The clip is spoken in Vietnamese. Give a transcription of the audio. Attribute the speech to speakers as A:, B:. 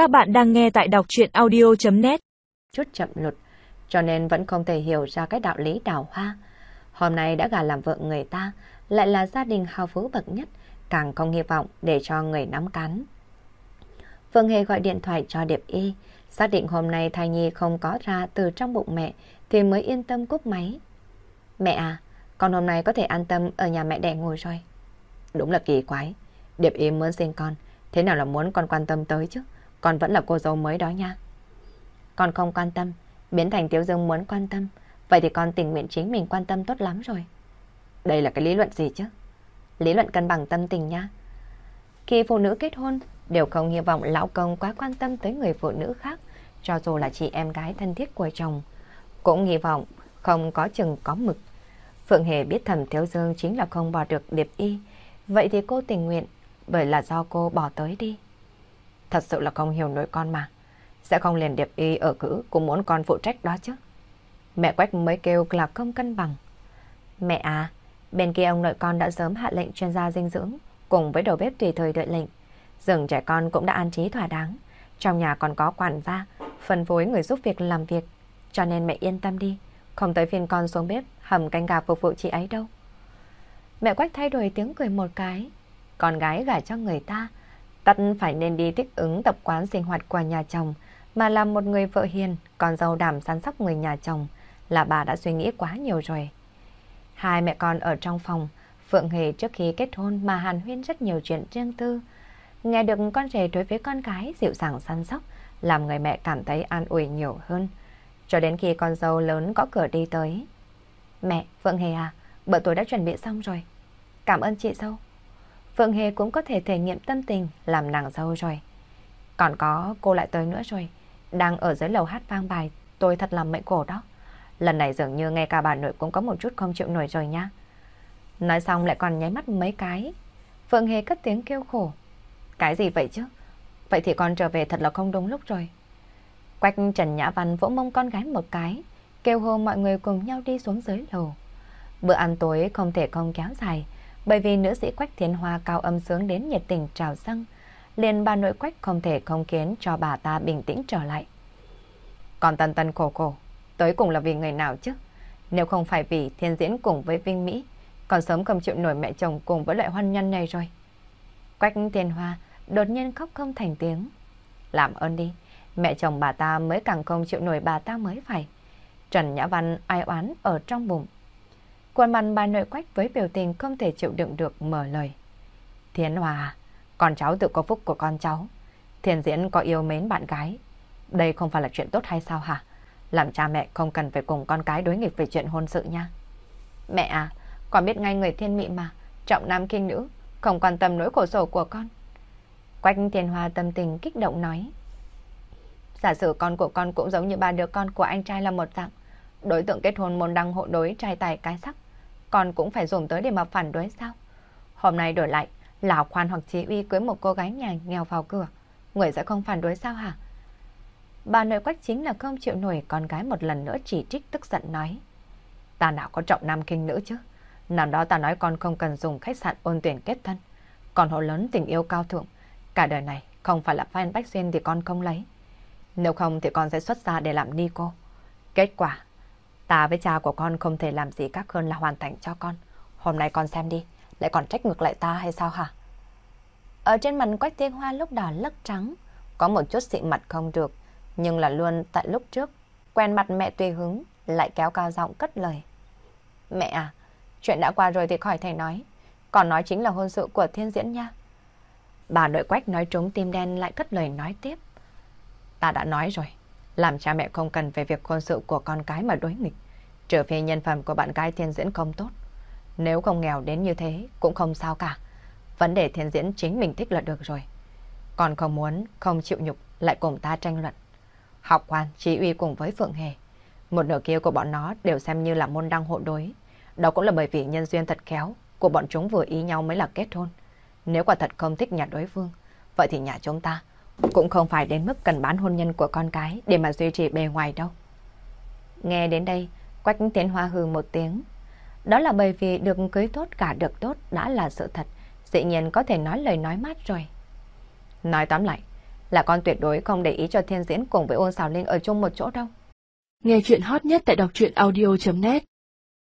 A: Các bạn đang nghe tại đọc chuyện audio.net
B: Chút chậm lụt, cho nên vẫn không thể hiểu ra cái đạo lý đào hoa. Hôm nay đã gả làm vợ người ta, lại là gia đình hào phú bậc nhất, càng không hy vọng để cho người nắm cắn. Phương Hề gọi điện thoại cho Điệp Y, xác định hôm nay thai nhi không có ra từ trong bụng mẹ thì mới yên tâm cúp máy. Mẹ à, con hôm nay có thể an tâm ở nhà mẹ đẻ ngồi rồi. Đúng là kỳ quái, Điệp Y muốn sinh con, thế nào là muốn con quan tâm tới chứ? Con vẫn là cô dâu mới đó nha. Con không quan tâm, biến thành Tiếu Dương muốn quan tâm, vậy thì con tình nguyện chính mình quan tâm tốt lắm rồi. Đây là cái lý luận gì chứ? Lý luận cân bằng tâm tình nha. Khi phụ nữ kết hôn, đều không hy vọng lão công quá quan tâm tới người phụ nữ khác, cho dù là chị em gái thân thiết của chồng. Cũng hy vọng không có chừng có mực. Phượng Hề biết thầm Thiếu Dương chính là không bỏ được điệp y, vậy thì cô tình nguyện, bởi là do cô bỏ tới đi. Thật sự là không hiểu nổi con mà. Sẽ không liền điệp y ở cữ cũng muốn con phụ trách đó chứ. Mẹ Quách mới kêu là không cân bằng. Mẹ à, bên kia ông nội con đã sớm hạ lệnh chuyên gia dinh dưỡng cùng với đầu bếp tùy thời đợi lệnh. Rừng trẻ con cũng đã an trí thỏa đáng. Trong nhà còn có quản gia, phân phối người giúp việc làm việc. Cho nên mẹ yên tâm đi, không tới phiên con xuống bếp hầm canh gà phục vụ chị ấy đâu. Mẹ Quách thay đổi tiếng cười một cái. Con gái gả cho người ta, tất phải nên đi thích ứng tập quán sinh hoạt của nhà chồng, mà là một người vợ hiền, con dâu đảm săn sóc người nhà chồng, là bà đã suy nghĩ quá nhiều rồi. Hai mẹ con ở trong phòng, Phượng Hề trước khi kết hôn mà hàn huyên rất nhiều chuyện riêng tư. Nghe được con rể đối với con gái dịu dàng săn sóc, làm người mẹ cảm thấy an ủi nhiều hơn. Cho đến khi con dâu lớn có cửa đi tới. Mẹ, Phượng Hề à, bữa tối đã chuẩn bị xong rồi. Cảm ơn chị dâu. Phượng Hề cũng có thể thể nghiệm tâm tình làm nàng dâu rồi. Còn có cô lại tới nữa rồi. Đang ở dưới lầu hát vang bài, tôi thật là mệnh cổ đó. Lần này dường như ngay cả bà nội cũng có một chút không chịu nổi rồi nha. Nói xong lại còn nháy mắt mấy cái. Phượng Hề cất tiếng kêu khổ. Cái gì vậy chứ? Vậy thì con trở về thật là không đúng lúc rồi. Quách Trần Nhã Văn vỗ mông con gái một cái, kêu hô mọi người cùng nhau đi xuống dưới lầu. Bữa ăn tối không thể không kéo dài, bởi vì nữ sĩ Quách Thiên Hoa cao âm sướng đến nhiệt tình trào dâng, liền bà nội Quách không thể không khiến cho bà ta bình tĩnh trở lại. Còn tân tân khổ khổ, tới cùng là vì người nào chứ? Nếu không phải vì thiên diễn cùng với Vinh Mỹ, còn sớm không chịu nổi mẹ chồng cùng với loại hoan nhân này rồi. Quách Thiên Hoa đột nhiên khóc không thành tiếng. Làm ơn đi, mẹ chồng bà ta mới càng không chịu nổi bà ta mới phải. Trần Nhã Văn ai oán ở trong bụng. Khuôn mặt bà nội quách với biểu tình không thể chịu đựng được mở lời. Thiên Hòa, con cháu tự có phúc của con cháu. Thiên diễn có yêu mến bạn gái. Đây không phải là chuyện tốt hay sao hả? Làm cha mẹ không cần phải cùng con cái đối nghịch về chuyện hôn sự nha. Mẹ à, con biết ngay người thiên mị mà, trọng nam kinh nữ, không quan tâm nỗi khổ sở của con. Quách Thiên Hòa tâm tình kích động nói. Giả sử con của con cũng giống như ba đứa con của anh trai là một dạng. Đối tượng kết hôn môn đăng hộ đối trai tài cái sắc. Con cũng phải dùng tới để mà phản đối sao? Hôm nay đổi lại, Lão Khoan hoặc Chí Uy cưới một cô gái nhà nghèo vào cửa. Người sẽ không phản đối sao hả? Bà nội quách chính là không chịu nổi con gái một lần nữa chỉ trích tức giận nói. Ta nào có trọng nam kinh nữ chứ? Nào đó ta nói con không cần dùng khách sạn ôn tuyển kết thân. Còn hộ lớn tình yêu cao thượng. Cả đời này không phải là fan Bách Xuyên thì con không lấy. Nếu không thì con sẽ xuất ra để làm ni cô. Kết quả, ta với cha của con không thể làm gì khác hơn là hoàn thành cho con. Hôm nay con xem đi, lại còn trách ngược lại ta hay sao hả? Ở trên mặt Quách Thiên Hoa lúc đỏ lấc trắng, có một chút xị mặt không được, nhưng là luôn tại lúc trước, quen mặt mẹ tùy hứng, lại kéo cao giọng cất lời. Mẹ à, chuyện đã qua rồi thì khỏi thầy nói, còn nói chính là hôn sự của thiên diễn nha. Bà nội quách nói trúng tim đen lại cất lời nói tiếp. Ta đã nói rồi, làm cha mẹ không cần về việc hôn sự của con cái mà đối nghịch, trừ phi nhân phẩm của bạn gái thiên diễn không tốt. Nếu không nghèo đến như thế cũng không sao cả. Vấn đề thiên diễn chính mình thích là được rồi. Còn không muốn, không chịu nhục lại cùng ta tranh luận. Học quan, trí uy cùng với Phượng Hề. Một nửa kia của bọn nó đều xem như là môn đăng hộ đối. Đó cũng là bởi vì nhân duyên thật khéo của bọn chúng vừa ý nhau mới là kết hôn. Nếu quả thật không thích nhà đối phương, vậy thì nhà chúng ta cũng không phải đến mức cần bán hôn nhân của con cái để mà duy trì bề ngoài đâu. Nghe đến đây, Quách Tiến Hoa hừ một tiếng. Đó là bởi vì được cưới tốt cả được tốt đã là sự thật, dĩ nhiên có thể nói lời nói mát rồi. Nói tóm lại, là con tuyệt đối không để ý cho thiên diễn cùng với ôn xào linh ở chung một chỗ đâu.
C: Nghe chuyện hot nhất tại đọc truyện audio.net